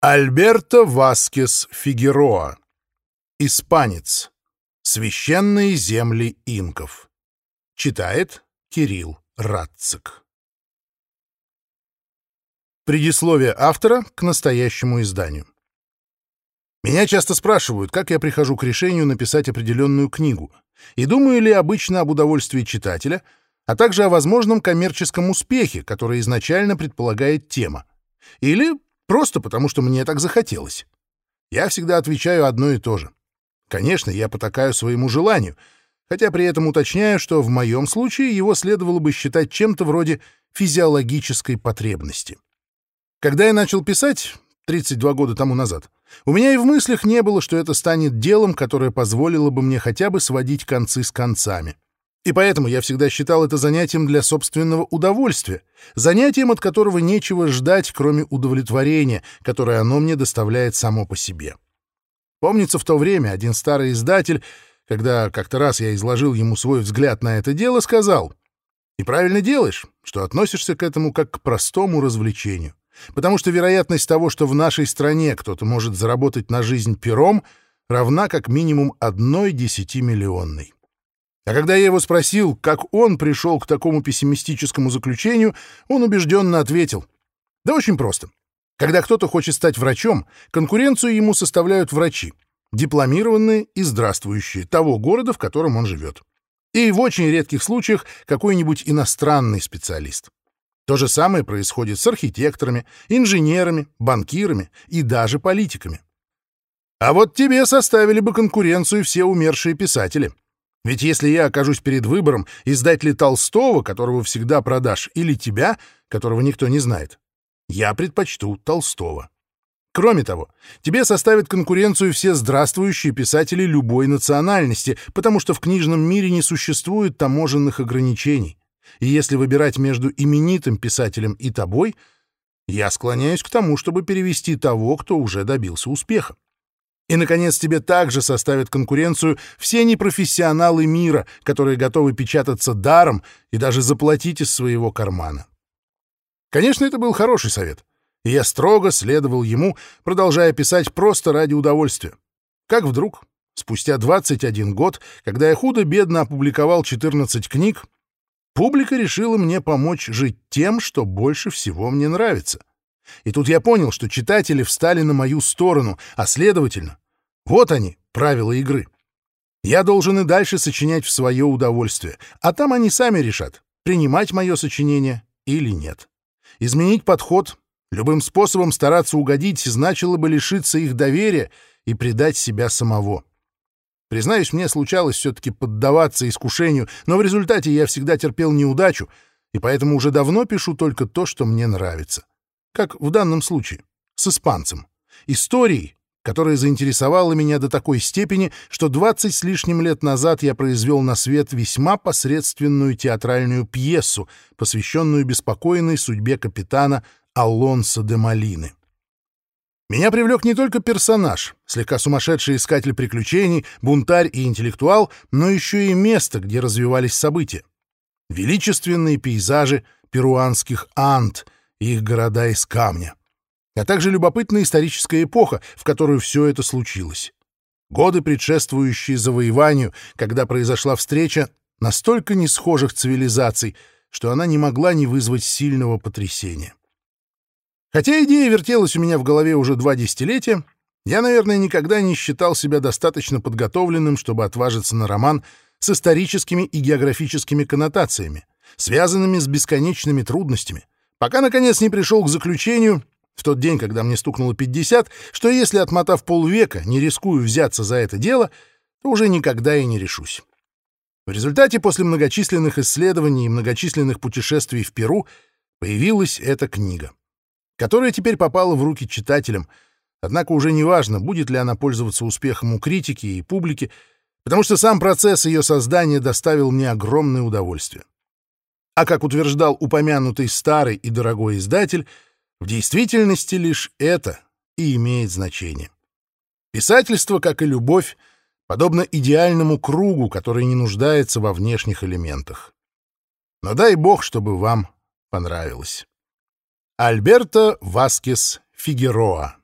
Альберто Васкес Фигероа. Испанец. Священные земли инков. Читает Кирилл Радцик. Предисловие автора к настоящему изданию. Меня часто спрашивают, как я прихожу к решению написать определенную книгу, и думаю ли обычно об удовольствии читателя, а также о возможном коммерческом успехе, который изначально предполагает тема, или Просто потому, что мне так захотелось. Я всегда отвечаю одно и то же. Конечно, я потакаю своему желанию, хотя при этом уточняю, что в моем случае его следовало бы считать чем-то вроде физиологической потребности. Когда я начал писать, 32 года тому назад, у меня и в мыслях не было, что это станет делом, которое позволило бы мне хотя бы сводить концы с концами. И поэтому я всегда считал это занятием для собственного удовольствия, занятием, от которого нечего ждать, кроме удовлетворения, которое оно мне доставляет само по себе. Помнится, в то время один старый издатель, когда как-то раз я изложил ему свой взгляд на это дело, сказал, «И правильно делаешь, что относишься к этому как к простому развлечению, потому что вероятность того, что в нашей стране кто-то может заработать на жизнь пером, равна как минимум одной десятимиллионной». А когда я его спросил, как он пришел к такому пессимистическому заключению, он убежденно ответил. Да очень просто. Когда кто-то хочет стать врачом, конкуренцию ему составляют врачи, дипломированные и здравствующие того города, в котором он живет. И в очень редких случаях какой-нибудь иностранный специалист. То же самое происходит с архитекторами, инженерами, банкирами и даже политиками. А вот тебе составили бы конкуренцию все умершие писатели — ведь если я окажусь перед выбором, издать ли Толстого, которого всегда продашь, или тебя, которого никто не знает, я предпочту Толстого. Кроме того, тебе составят конкуренцию все здравствующие писатели любой национальности, потому что в книжном мире не существует таможенных ограничений. И если выбирать между именитым писателем и тобой, я склоняюсь к тому, чтобы перевести того, кто уже добился успеха. И, наконец, тебе также составят конкуренцию все непрофессионалы мира, которые готовы печататься даром и даже заплатить из своего кармана. Конечно, это был хороший совет, и я строго следовал ему, продолжая писать просто ради удовольствия. Как вдруг, спустя 21 год, когда я худо-бедно опубликовал 14 книг, публика решила мне помочь жить тем, что больше всего мне нравится. И тут я понял, что читатели встали на мою сторону, а следовательно, вот они, правила игры. Я должен и дальше сочинять в свое удовольствие, а там они сами решат, принимать мое сочинение или нет. Изменить подход, любым способом стараться угодить, значило бы лишиться их доверия и предать себя самого. Признаюсь, мне случалось все-таки поддаваться искушению, но в результате я всегда терпел неудачу, и поэтому уже давно пишу только то, что мне нравится как в данном случае, с испанцем. Историей, которая заинтересовала меня до такой степени, что 20 с лишним лет назад я произвел на свет весьма посредственную театральную пьесу, посвященную беспокойной судьбе капитана Алонсо де Малины. Меня привлек не только персонаж, слегка сумасшедший искатель приключений, бунтарь и интеллектуал, но еще и место, где развивались события. Величественные пейзажи перуанских Анд — их города из камня, а также любопытная историческая эпоха, в которую все это случилось. Годы, предшествующие завоеванию, когда произошла встреча настолько несхожих цивилизаций, что она не могла не вызвать сильного потрясения. Хотя идея вертелась у меня в голове уже два десятилетия, я, наверное, никогда не считал себя достаточно подготовленным, чтобы отважиться на роман с историческими и географическими коннотациями, связанными с бесконечными трудностями, Пока, наконец, не пришел к заключению, в тот день, когда мне стукнуло 50, что если, отмотав полвека, не рискую взяться за это дело, то уже никогда и не решусь. В результате, после многочисленных исследований и многочисленных путешествий в Перу, появилась эта книга, которая теперь попала в руки читателям, однако уже не важно, будет ли она пользоваться успехом у критики и публики, потому что сам процесс ее создания доставил мне огромное удовольствие. А как утверждал упомянутый старый и дорогой издатель, в действительности лишь это и имеет значение. Писательство, как и любовь, подобно идеальному кругу, который не нуждается во внешних элементах. Но дай бог, чтобы вам понравилось. Альберто Васкес Фигероа